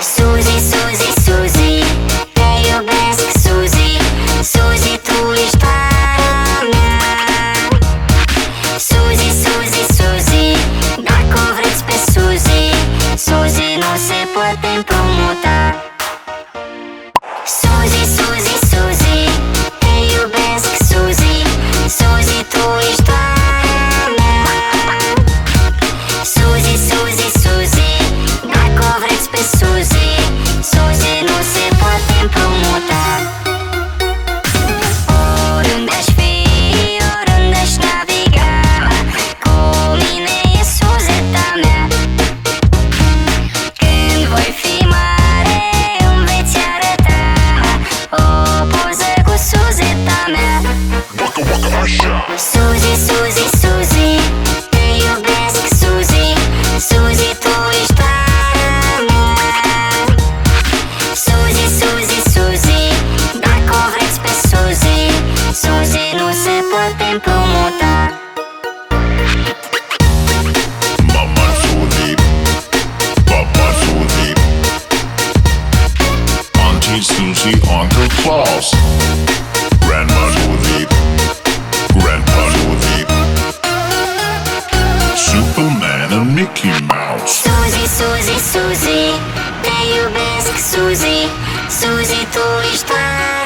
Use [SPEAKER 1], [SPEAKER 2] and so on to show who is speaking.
[SPEAKER 1] Susie
[SPEAKER 2] Значит, Susie on the claws. Grandma's with it. Superman and Mickey Mouse.
[SPEAKER 1] Suzy, Suzy, Suzy, дай обеск, Сузи, Сузи, ту и что?